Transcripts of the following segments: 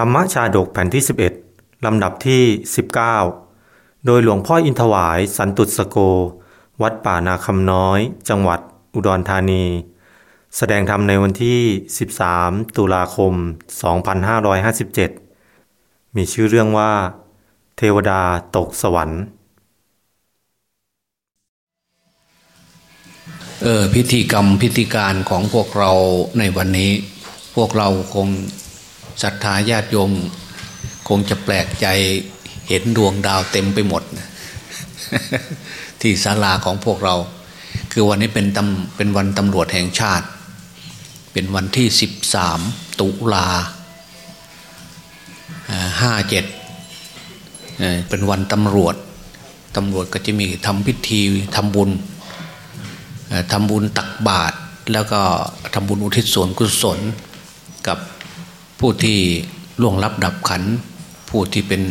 ธรรมชาดกแผ่นที่ 11 ลำดับที่ 19 โดยหลวงพ่ออินทวายสันตุสโก วัดป่านาคำน้อย จังหวัดอุดรธานี แสดงธรรมในวันที่ 13 ตุลาคม 2557 มีชื่อเรื่องว่า เทวดาตกสวรรค์ เออพิธีกรรมพิธีการของพวกเราในวันนี้ พวกเราคง ศรัทธาญาติโยม คงจะแปลกใจเห็นดวงดาวเต็มไปหมด ที่ศาลาของพวกเรา คือวันนี้เป็นตำเป็นวันตำรวจแห่งชาติ เป็นวันที่สิบสามตุลาห้าเจ็ดเป็นวันตำรวจตำรวจก็จะมีทำพิธีทำบุญทำบุญตักบาตรแล้วก็ทำบุญอุทิศส่วนกุศลกับ ผู้ที่ล่วงลับดับขัน ผู้ที่เป็น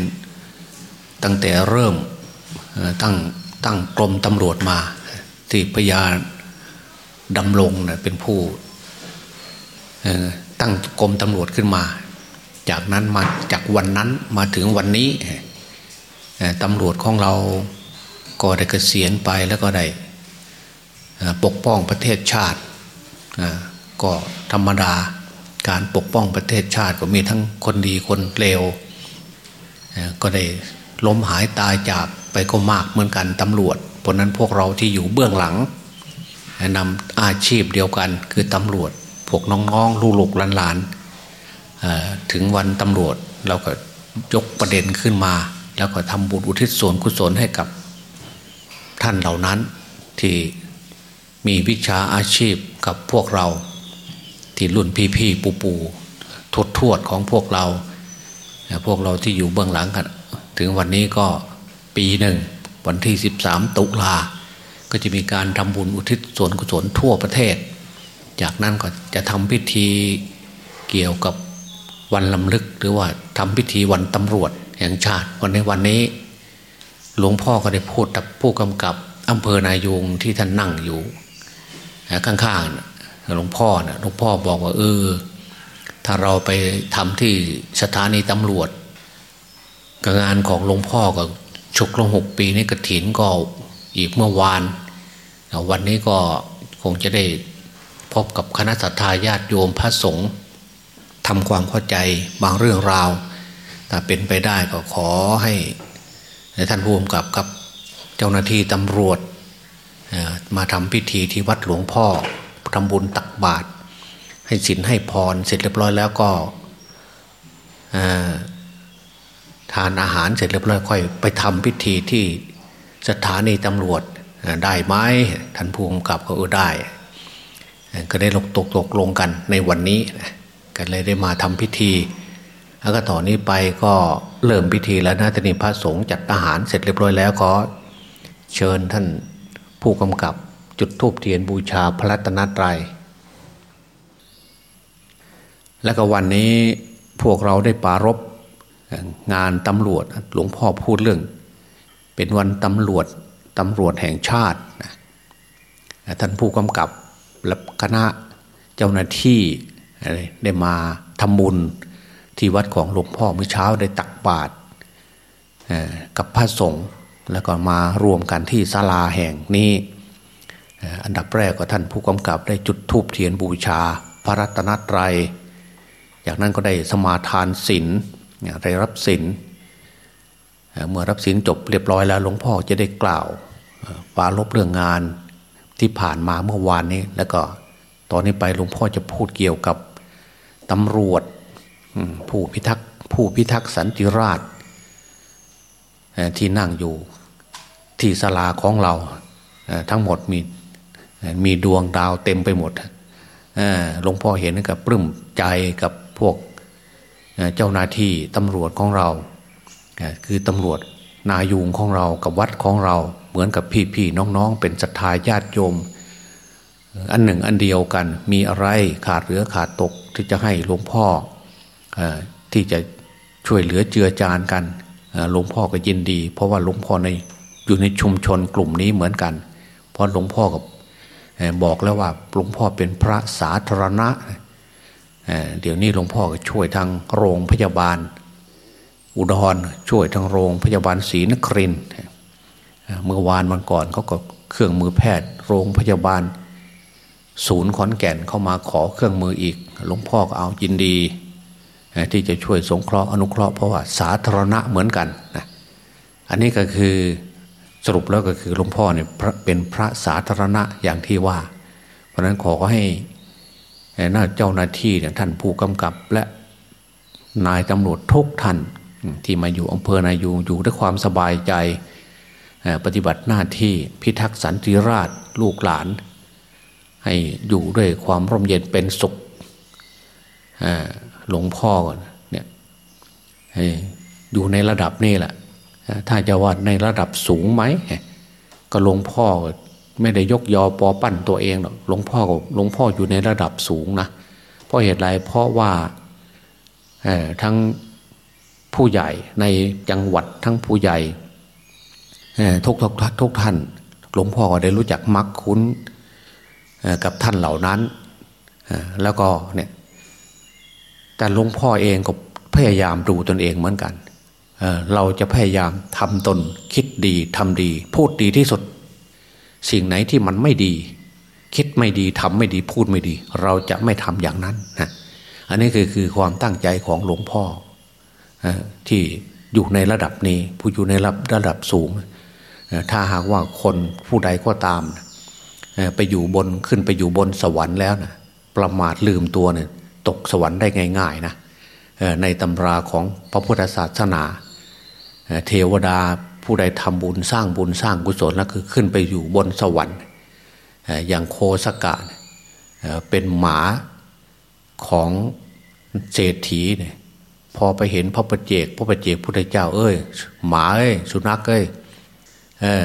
ตั้งแต่เริ่มตั้งตั้งกรมตำรวจมา ที่พญาดำรงเนะเป็นผู้ตั้งกรมตำรวจขึ้นมา จากนั้นมาจากวันนั้นมาถึงวันนี้ตำรวจของเราก็ได้เกษียณไปแล้วก็ได้ปกป้องประเทศชาติก็ธรรมดา การปกป้องประเทศชาติก็มีทั้งคนดีคนเลวก็ได้ล้มหายตายจากไปก็มากเหมือนกันตำรวจเพราะนั้นพวกเราที่อยู่เบื้องหลังนำอาชีพเดียวกันคือตำรวจ พวกน้องๆลูกหลานๆถึงวันตำรวจเราก็ยกประเด็นขึ้นมา แล้วก็ทำบุญอุทิศส่วนกุศลให้กับท่านเหล่านั้นที่มีวิชาอาชีพกับพวกเรา ที่รุ่นพี่พี่ปูปูทวดทวดของพวกเรา พวกเราที่อยู่เบื้องหลังกัน ถึงวันนี้ก็ปีหนึ่งวันที่สิบสามตุลา ก็จะมีการทำบุญอุทิศส่วนกุศลทั่วประเทศ จากนั้นก็จะทำพิธีเกี่ยวกับวันลำลึกหรือว่าทำพิธีวันตำรวจแห่งชาติวันในวันนี้ หลวงพ่อก็ได้พูดกับผู้กำกับอำเภอนายูงที่ท่านนั่งอยู่ข้างๆ หลวงพ่อนะหลวงพ่อบอกว่า เออ ถ้าเราไปทำที่สถานีตำรวจงานของหลวงพ่อก็ชุกลงหกปีนี้กระถินก็อีกเมื่อวาน วันนี้ก็คงจะได้พบกับคณะสัตยาญาติโยมพระสงฆ์ทำความเข้าใจบางเรื่องราวถ้าเป็นไปได้ก็ขอให้ท่านผู้กำกับกับเจ้าหน้าที่ตำรวจมาทำพิธีที่วัดหลวงพ่อ ทำบุญตักบาตรให้ศีลให้พรเสร็จเรียบร้อยแล้วก็ทานอาหารเสร็จเรียบร้อยค่อย ไปทำพิธีที่สถานีตำรวจได้ไหมท่านผู้กำกับก็เออได้ ก็ได้ลงตกตกลงกันในวันนี้ก็เลยได้มาทำพิธีแล้วก็ต่อนนี้ไปก็เริ่มพิธีแล้วนะทนีพระสงฆ์จัดอาหารเสร็จเรียบร้อยแล้วขอเชิญท่านผู้กำกับ จุดทูบเทียนบูชาพระรัตนตรัย และก็วันนี้พวกเราได้ปารบงานตำรวจหลวงพ่อพูดเรื่อง เป็นวันตำรวจตำรวจแห่งชาติ ท่านผู้กำกับและคณะเจ้าหน้าที่ได้มาทำบุญที่วัดของหลวงพ่อเมื่อเช้าได้ตักบาตรกับพระสงฆ์แล้วก็มารวมกันที่ศาลาแห่งนี้ อันดับแรกก็ท่านผู้กำกับได้จุดธูปเทียนบูชา พระรัตนตรัย จากนั้นก็ได้สมาทานศีลได้รับศีลเมื่อรับศีลจบเรียบร้อยแล้วหลวงพ่อจะได้กล่าวปาลบเรื่องงานที่ผ่านมาเมื่อวานนี้ แล้วก็ตอนนี้ไปหลวงพ่อจะพูดเกี่ยวกับตำรวจผู้พิทักษ์ผู้พิทักษ์สันติราษฎร์ที่นั่งอยู่ที่ศาลาของเราทั้งหมดมี มีดวงดาวเต็มไปหมดหลวงพ่อเห็นกับปลื้มใจกับพวกเจ้าหน้าที่ตำรวจของเรา คือตำรวจนายูงของเรากับวัดของเราเหมือนกับพี่ๆน้องๆ เป็นศรัทธาญาติโยม อันหนึ่งอันเดียวกันมีอะไรขาดเหลือขาดตกที่จะให้หลวงพ่อที่จะช่วยเหลือเจือจานกันหลวงพ่อก็ยินดี เพราะว่าหลวงพ่อในอยู่ในชุมชนกลุ่มนี้เหมือนกัน เพราะหลวงพ่อกับ บอกแล้วว่าหลวงพ่อเป็นพระสาธารณะเดี๋ยวนี้หลวงพ่อก็ช่วยทางโรงพยาบาล อุดรช่วยทางโรงพยาบาลศรีนครินเมื่อวานวันก่อนเขาก็เครื่องมือแพทย์ โรงพยาบาล ศูนย์ขอนแก่นเข้ามาขอเครื่องมืออีก หลวงพ่อก็เอายินดี ที่จะช่วยสงเคราะห์อนุเคราะห์เพราะว่าสาธารณะเหมือนกันนะอันนี้ก็คือ สรุปแล้วก็คือหลวงพ่อเนี่ยเป็นพระสาธารณะอย่างที่ว่า เพราะนั้นขอให้หน้าเจ้าหน้าที่เนี่ยท่านผู้กำกับและนายตำรวจทุกท่านที่มาอยู่อำเภอนายูอยู่ด้วยความสบายใจ ปฏิบัติหน้าที่พิทักษ์สันติราษฎร์ลูกหลาน ให้อยู่ด้วยความร่มเย็นเป็นสุขหลวงพ่อเนี่ยอยู่ในระดับนี้แหละ ถ้าจะว่าในระดับสูงไหมก็หลวงพ่อไม่ได้ยกยอปอปั้นตัวเองหรอกหลวงพ่อหลวงพ่ออยู่ในระดับสูงนะเพราะเหตุไรเพราะว่าทั้งผู้ใหญ่ในจังหวัดทั้งผู้ใหญ่ทุกทุกทุกท่าน หลวงพ่อก็ได้รู้จักมักคุ้นกับท่านเหล่านั้นแล้วก็เนี่ยแต่หลวงพ่อเองก็พยายามดูตนเองเหมือนกัน เราจะพยายามทำตนคิดดีทำดี พูดดีที่สุด สิ่งไหนที่มันไม่ดี คิดไม่ดีทำไม่ดีพูดไม่ดี เราจะไม่ทำอย่างนั้นนะอันนี้คือคือความตั้งใจของหลวงพ่อที่อยู่ในระดับนี้ ผู้อยู่ในระดับสูง ถ้าหากว่าคนผู้ใดก็ตาม ไปอยู่บนขึ้นไปอยู่บนสวรรค์แล้วนะประมาทลืมตัวเนี่ยตกสวรรค์ได้ง่าย ๆนะในตำราของพระพุทธศาสนา เทวดาผู้ใดทำบุญสร้างบุญสร้างกุศลแล้วคือขึ้นไปอยู่บนสวรรค์อย่างโคสกะเป็นหมาของเศรษฐีเนี่ยพอไปเห็นพระประเจกพระประเจกพุทธเจ้าเอ้ย หมาเอ้ยสุนัขเอ้ย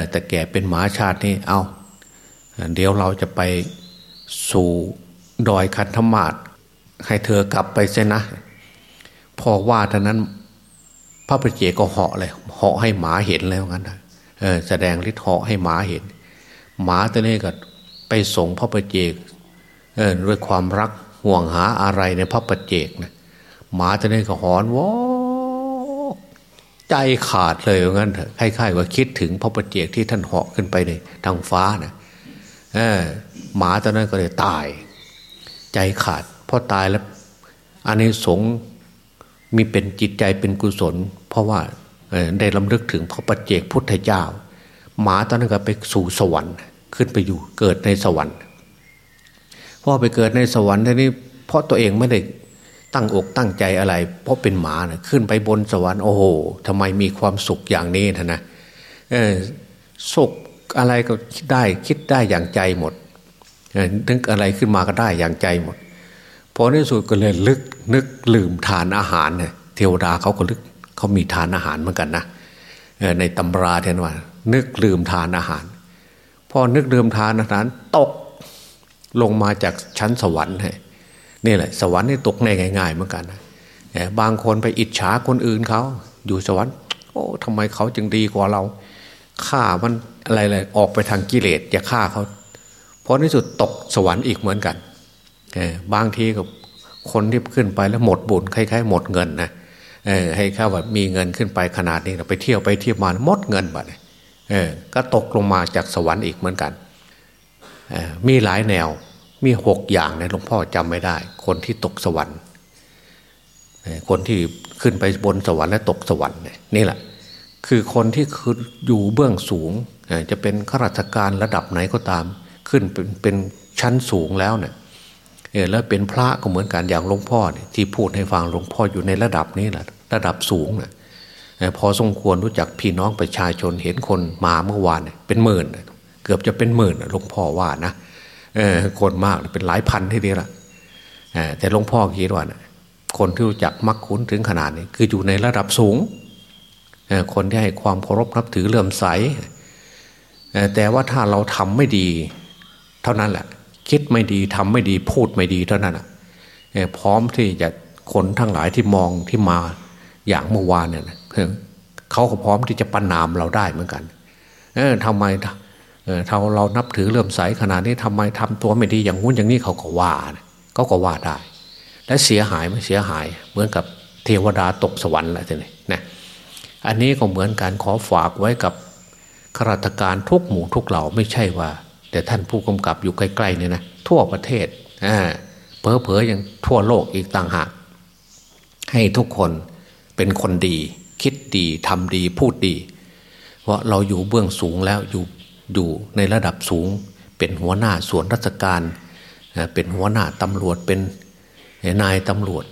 แต่แก่เป็นหมาชาตินี่เอาเดี๋ยวเราจะไปสู่ดอยคันธมาศให้เธอกลับไปเสนนะพอว่าท่านั้น พระประเจก็เหาะเลยเหาะให้หมาเห็นแล้วงั้นนะเออแสดงฤทธิ์เหาะให้หมาเห็น หมาตัวนี้ก็ไปส่งพระประเจกเออด้วยความรักห่วงหาอะไรในพระประเจกนะหมาตัวนี้ก็หอนวอใจขาดเลยงั้นเถอะคล้ายๆว่าคิดถึงพระประเจกที่ท่านเหาะขึ้นไปในทางฟ้านะหมาตัวนั้นก็เลยตาย ใจขาดพอตายแล้วอันนี้สง มีเป็นจิตใจเป็นกุศล เพราะว่าได้ลำลึกถึงพระปัจเจกพุทธเจ้า หมาตอนนั้นก็ไปสู่สวรรค์ขึ้นไปอยู่เกิดในสวรรค์พอไปเกิดในสวรรค์ทีนี้เพราะตัวเองไม่ได้ตั้งอกตั้งใจอะไร เพราะเป็นหมานะขึ้นไปบนสวรรค์โอ้โหทำไมมีความสุขอย่างนี้นะนะสุขอะไรก็ได้คิดได้อย่างใจหมดนึกอะไรขึ้นมาก็ได้อย่างใจหมด พอในสุดก็เลยลึกนึกลืมทานอาหารเนี่ยเทวดาเขาก็ลึกเขามีทานอาหารเหมือนกันนะในตำราเทนว่า นึกลืมทานอาหาร พอนึกลืมทานอาหารตกลงมาจากชั้นสวรรค์นี่แหละ สวรรค์นี่ตกง่ายๆเหมือนกันนะบางคนไปอิจฉาคนอื่นเขาอยู่สวรรค์ โอ้ทำไมเขาจึงดีกว่าเราฆ่ามันอะไรเลยออกไปทางกิเลสจะฆ่าเขาพอในสุดตกสวรรค์อีกเหมือนกัน บางทีกับคนที่ขึ้นไปแล้วหมดบุญคล้ายๆหมดเงินนะให้ข้าว่ามีเงินขึ้นไปขนาดนี้ไปเที่ยวไปเที่ยวมาหมดเงินไปก็ตกลงมาจากสวรรค์อีกเหมือนกันมีหลายแนวมีหกอย่างนะหลวงพ่อจำไม่ได้ คนที่ตกสวรรค์คนที่ขึ้นไปบนสวรรค์และตกสวรรค์นี่แหละ คือคนที่คืออยู่เบื้องสูง จะเป็นข้าราชการระดับไหนก็ตาม ขึ้นเป็นเป็นชั้นสูงแล้วเนี่ย เออแล้วเป็นพระก็เหมือนกันอย่างหลวงพ่อเนี่ยที่พูดให้ฟังหลวงพ่ออยู่ในระดับนี้แหละระดับสูงนะพอสมควรรู้จักพี่น้องประชาชนเห็นคนมาเมื่อวานเป็นหมื่น เกือบจะเป็นหมื่นหลวงพ่อว่านะเออคนมากเป็นหลายพันทีเดียวละแต่หลวงพ่อคิดว่านะคนที่รู้จักมักคุ้นถึงขนาดนี้คืออยู่ในระดับสูง คนที่ให้ความเคารพนับถือเลื่อมใสแต่ว่าถ้าเราทำไม่ดี เท่านั้นแหละ คิดไม่ดีทำไม่ดีพูดไม่ดีเท่านั้นอะพร้อมที่จะคนทั้งหลายที่มองที่มาอย่างเมื่อวานเนี่ยเขาก็พร้อมที่จะประนามเราได้เหมือนกัน เออทำไมเออเราเรานับถือเลื่อมใสขนาดนี้ทำไมทำตัวไม่ดีอย่างงู้นอย่างนี้เขาก็ว่าเขาก็ว่าได้ และเสียหายไม่เสียหาย เหมือนกับเทวดาตกสวรรค์แหละทีนี้นะอันนี้ก็เหมือนการขอฝากไว้กับข้าราชการทุกหมู่ทุกเหล่าไม่ใช่ว่า แต่ท่านผู้กำกับอยู่ใกล้ๆเนี่ยนะทั่วประเทศเพอเพอยังทั่วโลกอีกต่างหาก ให้ทุกคนเป็นคนดี คิดดีทำดีพูดดี เพราะเราอยู่เบื้องสูงแล้วอยู่อยู่ในระดับสูง เป็นหัวหน้าส่วนราชการ เป็นหัวหน้าตำรวจเป็นนายตำรวจ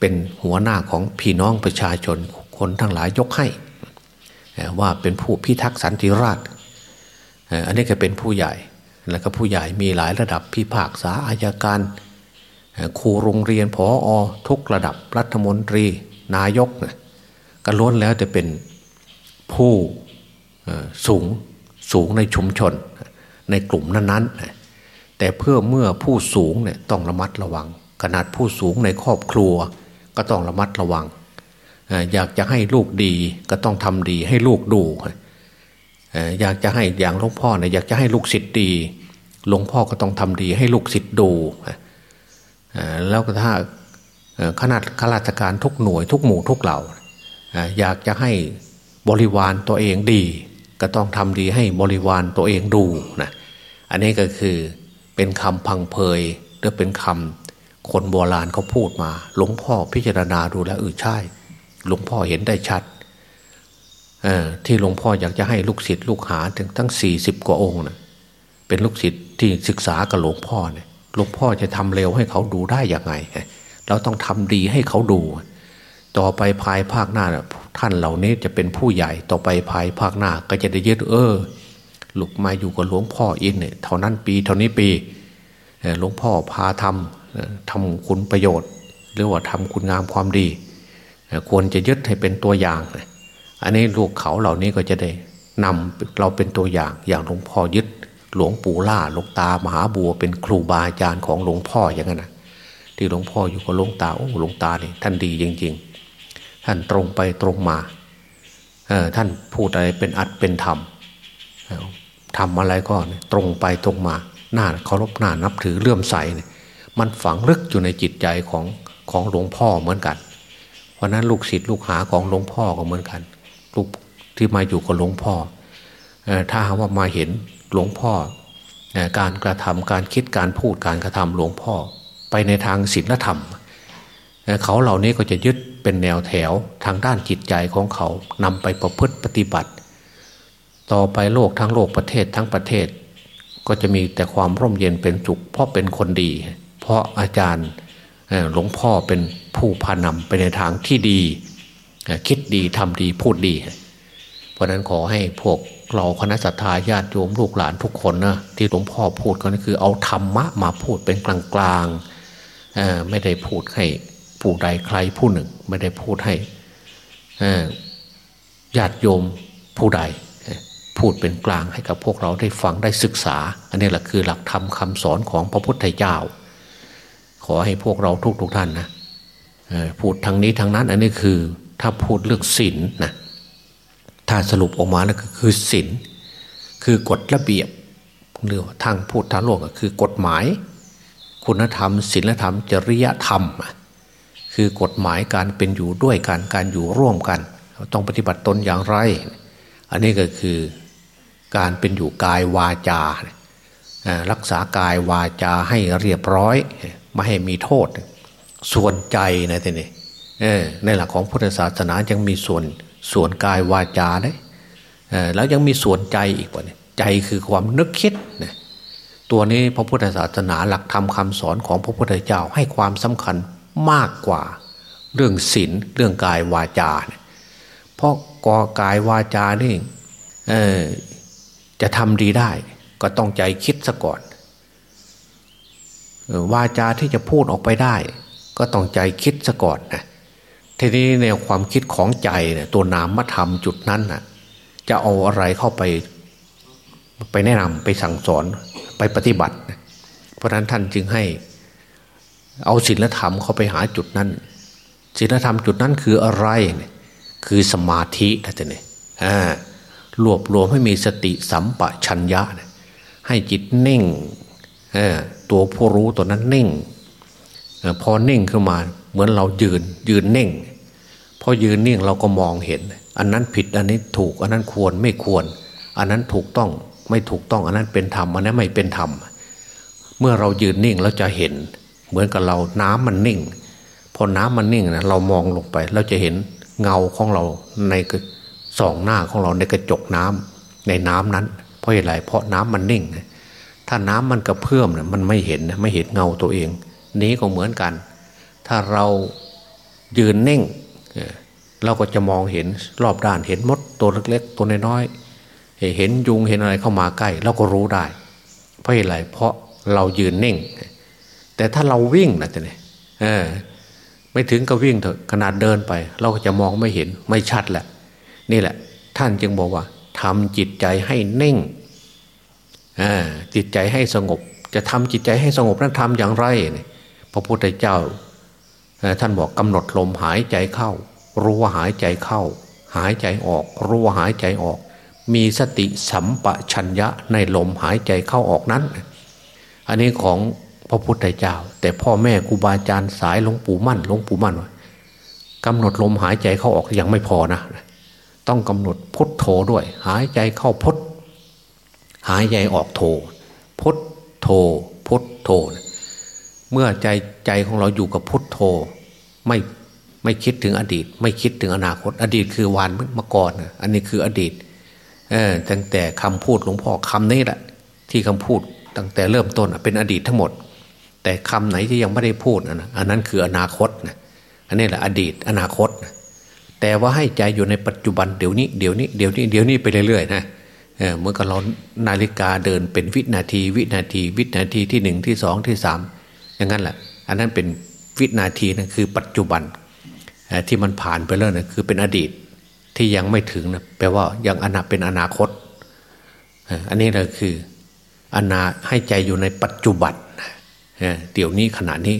เป็นหัวหน้าของพี่น้องประชาชนคนทั้งหลายยกให้ ว่าเป็นผู้พิทักษ์สันติราษฎร์ อันนี้ก็เป็นผู้ใหญ่ แล้วก็ผู้ใหญ่มีหลายระดับพิพากษาอายการครูโรงเรียนพออทุกระดับรัฐมนตรี นายกก็ล้วนแล้วจะเป็นผู้สูงสูงในชุมชน ในกลุ่มนั้นๆ แต่เพื่อเมื่อผู้สูงเนี่ยต้องระมัดระวัง ขนาดผู้สูงในครอบครัว ก็ต้องระมัดระวัง อยากจะให้ลูกดีก็ต้องทำดีให้ลูกดู อยากจะให้อย่างหลวงพ่อเนี่ยอยากจะให้ลูกศิษย์ดีหลวงพ่อก็ต้องทำดีให้ลูกศิษย์ดูแล้วก็ถ้าขนาดข้าราชการทุกหน่วยทุกหมู่ทุกเหล่าอยากจะให้บริวารตัวเองดี ก็ต้องทำดีให้บริวารตัวเองดูนะอันนี้ก็คือเป็นคำพังเพยหรือเป็นคำคนโบราณเขาพูดมา หลวงพ่อพิจารณาดูแล้วเออใช่ หลวงพ่อเห็นได้ชัด ที่หลวงพ่ออยากจะให้ลูกศิษย์ลูกหาถึงทั้งสี่สิบกว่าองค์นะเป็นลูกศิษย์ที่ศึกษากับหลวงพ่อเนี่ยหลวงพ่อจะทำเร็วให้เขาดูได้อย่างไง เราต้องทำดีให้เขาดู ต่อไปภายภาคหน้าท่านเหล่านี้จะเป็นผู้ใหญ่ต่อไปภายภาคหน้าก็จะได้ยึดเออลูกมาอยู่กับหลวงพ่ออินเนี่ยเท่านั้นปี เท่านี้ปีหลวงพ่อพาทำทำคุณประโยชน์ หรือว่าทำคุณงามความดี ควรจะยึดให้เป็นตัวอย่าง อันนี้ลูกเขาเหล่านี้ก็จะได้นำเราเป็นตัวอย่างอย่างหลวงพ่อยึด หลวงปู่ล่าหลวงตามหาบัว เป็นครูบาอาจารย์ของหลวงพ่ออย่างนั้นนะที่หลวงพ่ออยู่กับหลวงตาโอ้หลวงตาเนี่ยท่านดีจริง ๆ ท่านตรงไปตรงมาท่านพูดอะไรเป็นอัดเป็นธรรมทำอะไรก็ตรงไปตรงมาหน้าเคารพหน้านับถือเลื่อมใสเนี่ยมันฝังลึกอยู่ในจิตใจของของหลวงพ่อเหมือนกัน เพราะนั้นลูกศิษย์ลูกหาของหลวงพ่อก็เหมือนกัน ลูกที่มาอยู่กับหลวงพ่อถ้าว่ามาเห็นหลวงพ่อการกระทำการคิดการพูดการกระทำหลวงพ่อ ไปในทางศีลธรรม เขาเหล่านี้ก็จะยึดเป็นแนวแถวทางด้านจิตใจของเขานำไปประพฤติปฏิบัติ ต่อไปโลกทั้งโลกประเทศทั้งประเทศ ก็จะมีแต่ความร่มเย็นเป็นสุขเพราะเป็นคนดี เพราะอาจารย์หลวงพ่อเป็นผู้พานำไปในทางที่ดี คิดดีทำดีพูดดี เพราะนั้นขอให้พวกเราคณะสัตยาญาติโยมลูกหลานทุกคนนะที่หลวงพ่อพูดก็คือเอาธรรมะมาพูดเป็นกลางๆไม่ได้พูดให้ผู้ใดใครผู้หนึ่ง ไม่ได้พูดให้ญาติโยมผู้ใดพูดเป็นกลางให้กับพวกเราได้ฟังได้ศึกษา อันนี้แหละคือหลักธรรมคาสอนของพระพุทธเจ้า ขอให้พวกเราทุกๆทท่านนะพูดทางนี้ทางนั้นอันนี้คือ ถ้าพูดเรื่องศีลนนะถ้าสรุปออกมาแล้วก็คือศีลคือกฎระเบียบหรือทางพูดทางโลกก็คือกฎหมาย คุณธรรมศีลธรรม จริยธรรม คือกฎหมายการเป็นอยู่ด้วยกันการอยู่ร่วมกัน ต้องปฏิบัติตนอย่างไร อันนี้ก็คือการเป็นอยู่กายวาจา รักษากายวาจาให้เรียบร้อย ไม่ให้มีโทษ ส่วนใจนะทีนี้ ในหลักของพุทธศาสนายังมีส่วนส่วนกายวาจาได้แล้วยังมีส่วนใจอีกว่าใจคือความนึกคิดนะตัวนี้พระพุทธศาสนาหลักธรรมคาสอนของพระพุทธเจ้าให้ความสำคัญมากกว่าเรื่องศีลเรื่องกายวาจาเเพราะกอกายวาจานี่จะทำดีได้ ก็ต้องใจคิดซะก่อนวาจาที่จะพูดออกไปได้ ก็ต้องใจคิดซะก่อนนะ ทีนี้แนวความคิดของใจเนี่ยตัวนามธรรมจุดนั้นน่ะ จะเอาอะไรเข้าไป ไปแนะนำไปสั่งสอนไปปฏิบัติ เพราะนั้นท่านจึงให้ เอาศีลธรรมเข้าไปหาจุดนั้นศีลธรรมจุดนั้นคืออะไรเนี่ยคือสมาธินะจ๊ะเนี่ยรวบรวมให้มีสติสัมปชัญญะให้จิตนิ่งตัวผู้รู้ตัวนั้นนิ่งพอนิ่งขึ้นมา เหมือนเรายืนยืนนิ่ง พอยืนนิ่งเราก็มองเห็น อันนั้นผิดอันนี้ถูก อันนั้นควรไม่ควร อันนั้นถูกต้องไม่ถูกต้อง อันนั้นเป็นธรรมอันนั้นไม่เป็นธรรม เมื่อเรายืนนิ่งเราจะเห็น เหมือนกับเราน้ำมันนิ่ง พอน้ำมันนิ่งนะเรามองลงไป เราจะเห็นเงาของเราในสองหน้าของเราในกระจกน้ำในน้ำนั้น เพราะอะไรเพราะน้ำมันนิ่ง ถ้าน้ำมันกระเพื่อมเนี่ยมันไม่เห็นไม่เห็นเงาตัวเอง นี้ก็เหมือนกัน ถ้าเรายืนนิ่ง เราก็จะมองเห็นรอบด้านเห็นมดตัวเล็ก ๆ ตัวน้อยๆเห็นยุงเห็นอะไรเข้ามาใกล้ เราก็รู้ได้ เพราะอะไรเพราะเรายืนนิ่ง แต่ถ้าเราวิ่งนะจ๊ะเนี่ยไม่ถึงก็วิ่งเถอะขนาดเดินไป เราก็จะมองไม่เห็นไม่ชัดแหละ นี่แหละ ท่านจึงบอกว่าทำจิตใจให้นิ่งจิตใจให้สงบ จะทำจิตใจให้สงบนั้นทำอย่างไร พระพุทธเจ้า ท่านบอกกำหนดลมหายใจเข้า รู้ว่าหายใจเข้า หายใจออก รู้ว่าหายใจออก มีสติสัมปชัญญะในลมหายใจเข้าออกนั้น อันนี้ของพระพุทธเจ้า แต่พ่อแม่ครูบาอาจารย์สายหลวงปู่มั่นหลวงปู่มั่นว่ากำหนดลมหายใจเข้าออกยังไม่พอนะต้องกำหนดพุทโธด้วย หายใจเข้าพุทหายใจออกโธพุทโธพุทโธ เมื่อใจใจของเราอยู่กับพุทโธ ไม่ไม่คิดถึงอดีต ไม่คิดถึงอนาคต อดีตคือวานเมื่อก่อนอันนี้คืออดีตตั้งแต่คำพูดหลวงพ่อคำนี้แหละ ที่คำพูดตั้งแต่เริ่มต้นเป็นอดีตทั้งหมด แต่คำไหนที่ยังไม่ได้พูดนะอันนั้นคืออนาคตนะอันนี้แหละอดีตอนาคตนะแต่ว่าให้ใจอยู่ในปัจจุบันเดี๋ยวนี้เดี๋ยวนี้เดี๋ยวนี้เดี๋ยวนี้ไปเรื่อยๆนะเมื่อกับเรานาฬิกาเดินเป็นวินาที วินาที วินาทีที่หนึ่งที่สองที่สาม อย่างนั้นแหละ อันนั้นเป็นวินาทีนะคือปัจจุบันที่มันผ่านไปแล้วนะคือเป็นอดีตที่ยังไม่ถึงนะแปลว่ายังอนาเป็นอนาคต อันนี้เราคืออนาให้ใจอยู่ในปัจจุบันเดี๋ยวนี้ขณะนี้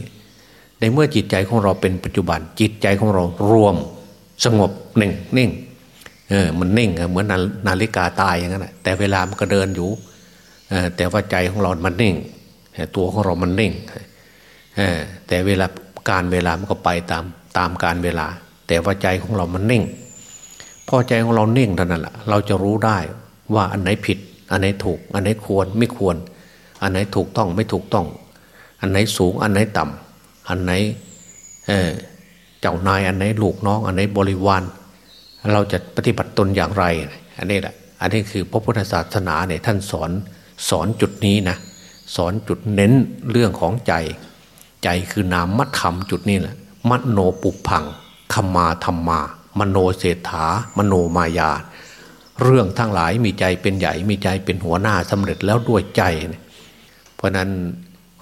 ในเมื่อจิตใจของเราเป็นปัจจุบัน จิตใจของเรารวมสงบหนึ่งนิ่งเออมันนิ่งเหมือนนาฬิกาตายอย่างนั้นแหะแต่เวลามันก็เดินอยู่แต่ว่าใจของเรามันนิ่ง ตัวของเรามันนิ่ง แต่เวลาการเวลามันก็ไปตามตามการเวลา แต่ว่าใจของเรามันนิ่ง พอใจของเรานิ่งเท่านั้นแหละเราจะรู้ได้ว่าอันไหนผิด อันไหนถูก อันไหนควรไม่ควร อันไหนถูกต้องไม่ถูกต้อง อันไหนสูง อันไหนต่ำอันไหนเจ้านายอันไหนลูกน้อง อันไหนบริวารเราจะปฏิบัติตนอย่างไร อันนี้แหละอันนี้คือพระพุทธศาสนาเนี่ยท่านสอนสอนจุดนี้นะสอนจุดเน้นเรื่องของใจ ใจคือนามมัธรรมจุดนี้แหละมโนปุพังขมาธรรมา มโนเศรษฐามโนมายา เรื่องทั้งหลายมีใจเป็นใหญ่มีใจเป็นหัวหน้าสำเร็จแล้วด้วยใจ เพราะนั้น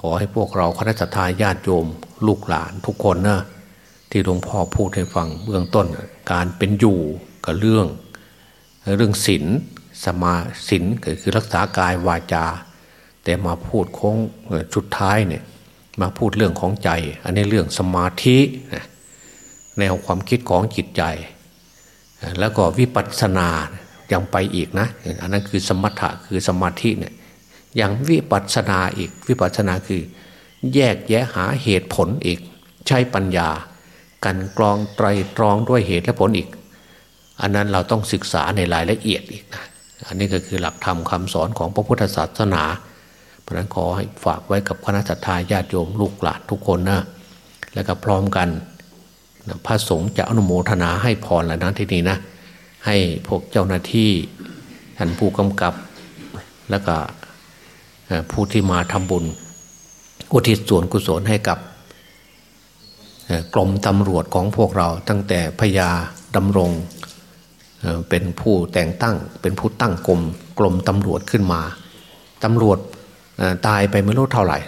ขอให้พวกเราคณะทาญาติโยมลูกหลานทุกคนนะที่หลวงพ่อพูดให้ฟังเบื้องต้น การเป็นอยู่กับเรื่อง เรื่องศีลสมาศีลก็คือรักษากายวาจา แต่มาพูดโค้งชุดท้ายเนี่ย มาพูดเรื่องของใจ อันนี้เรื่องสมาธิแนวความคิดของจิตใจ แล้วก็วิปัสสนายังไปอีกนะ อันนั้นคือสมถะคือสมาธิเนี่ยอย่างวิปัสสนาอีก วิปัสสนาคือ แยกแยะหาเหตุผลอีก ใช้ปัญญา กันกรองไตรตรองด้วยเหตุและผลอีก อันนั้นเราต้องศึกษาในรายละเอียดอีกนะอันนี้ก็คือหลักธรรมคาสอนของพระพุทธศาสนา เพราะนั้นขอให้ฝากไว้กับคณะสัตยาญาติโยมลูกหลานทุกคนนะแล้วก็พร้อมกันพระสงฆ์จะอนุโมทนาให้พรแล้วนะที่นี้นะให้พวกเจ้าหน้าที่ท่านผู้กำกับแล้วก็ผู้ที่มาทำบุญอุทิศส่วนกุศลให้กับกรมตำรวจของพวกเราตั้งแต่พญาดำรงเป็นผู้แต่งตั้งเป็นผู้ตั้งกรมกรมตำรวจขึ้นมาตำรวจ ตายไปไม่รู้เท่าไหร่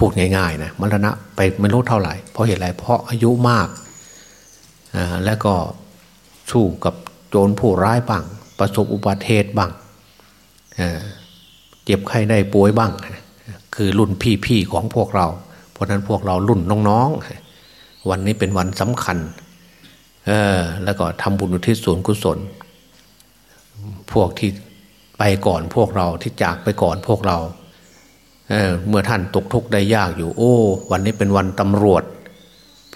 พูดง่ายๆนะมรณะไปไม่รู้เท่าไหร่ เพราะเหตุไรเพราะอายุมากแล้วก็สู้กับโจรผู้ร้ายบ้าง ประสบอุบัติเหตุบ้างเจ็บไข้ได้ป่วยบ้าง คือรุ่นพี่ๆของพวกเรา เพราะนั้นพวกเรารุ่นน้องๆ วันนี้เป็นวันสำคัญแล้วก็ทำบุญอุทิศส่วนกุศล พวกที่ไปก่อนพวกเราที่จากไปก่อนพวกเรา เเมื่อท่านตกทุกข์ได้ยากอยู่ โอ้ วันนี้เป็นวันตำรวจ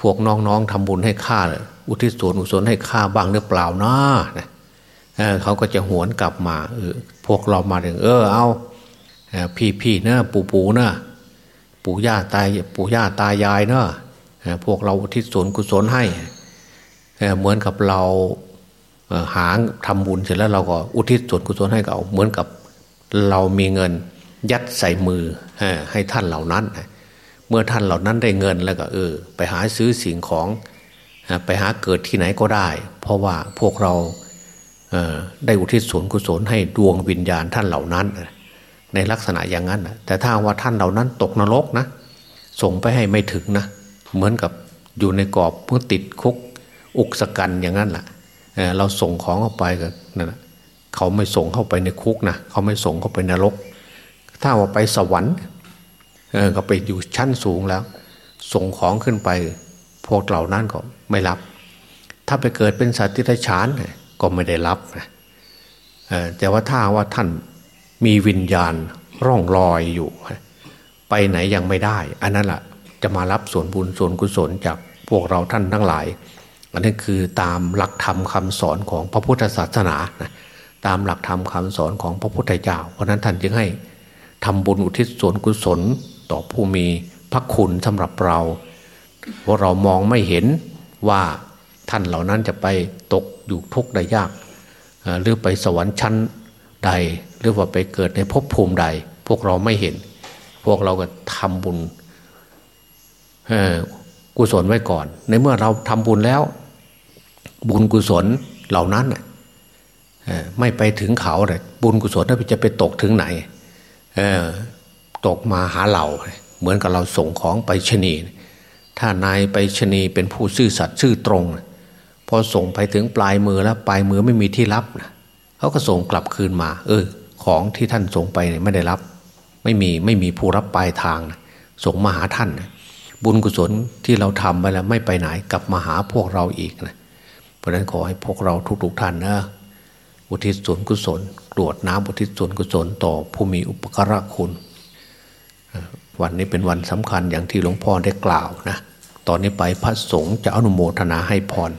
พวกน้องๆทำบุญให้ข้าอุทิศส่วนอุศลให้ข้าบ้างหรือเปล่านะเเขาก็จะหวนกลับมาออพวกเรามาถึง เออเอาพี่พี่เนะปู่ปู่เนะปู่ย่าตายปู่ย่าตายายเนะพวกเราอุทิศส่วนกุศลให้เหมือนกับเราหาทำบุญเสร็จแล้วเราก็อุทิศส่วนกุศลให้เขาเหมือนกับเรามีเงิน ยัดใส่มือให้ท่านเหล่านั้น เมื่อท่านเหล่านั้นได้เงินแล้วก็เออ ไปหาซื้อสิ่งของไปหาเกิดที่ไหนก็ได้ เพราะว่าพวกเราได้อุทิศส่วนกุศลให้ดวงวิญญาณท่านเหล่านั้น ในลักษณะอย่างนั้นแต่ถ้าว่าท่านเหล่านั้นตกนรกนะ ส่งไปให้ไม่ถึงนะ เหมือนกับอยู่ในกรอบเพื่อติดคุกอุกสกันอย่างนั้นแหละเราส่งของเข้าไปกันนั่นเขาไม่ส่งเข้าไปในคุกนะเขาไม่ส่งเข้าไปนรก ถ้าว่าไปสวรรค์ก็ไปอยู่ชั้นสูงแล้ว ส่งของขึ้นไป พวกเหล่านั้นก็ไม่รับ ถ้าไปเกิดเป็นสัตว์ที่ไรฉานก็ไม่ได้รับนะแต่ว่าถ้าว่าท่านมีวิญญาณร่องรอยอยู่ ไปไหนยังไม่ได้ อันนั้นแหละจะมารับส่วนบุญส่วนกุศลจากพวกเราท่านทั้งหลายอันนี้คือตามหลักธรรมคาสอนของพระพุทธศาสนานะตามหลักธรรมคาสอนของพระพุทธเจ้า เพราะนั้นท่านจึงให้ ทำบุญอุทิศส่วนกุศลต่อผู้มีพระคุณสำหรับเราเพราะเรามองไม่เห็นว่าท่านเหล่านั้นจะไปตกอยู่ทุกข์ใดยากหรือไปสวรรค์ชั้นใด หรือว่าไปเกิดในภพภูมิใด พวกเราไม่เห็น พวกเราก็ทำบุญกุศลไว้ก่อน ในเมื่อเราทำบุญแล้ว บุญกุศลเหล่านั้นไม่ไปถึงเขาเลยบุญกุศลถ้าจะไปตกถึงไหน ตกมาหาเราเหมือนกับเราส่งของไปชนี ถ้านายไปชนีเป็นผู้ซื่อสัตย์ซื่อตรง พอส่งไปถึงปลายมือแล้วปลายมือไม่มีที่รับเขาก็ส่งกลับคืนมา เออ ของที่ท่านส่งไปไม่ได้รับ ไม่มีไม่มีผู้รับปลายทางส่งมาหาท่านบุญกุศลที่เราทำไปแล้วไม่ไปไหนกลับมาหาพวกเราอีกนะเพราะฉะนั้นขอให้พวกเราทุกๆท่านนะ อุทิศส่วนกุศลกรวดน้ำอุทิศส่วนกุศลต่อผู้มีอุปการะคุณ วันนี้เป็นวันสำคัญอย่างที่หลวงพ่อได้กล่าวนะตอนนี้ไปพระสงฆ์จะอนุโมทนาให้พร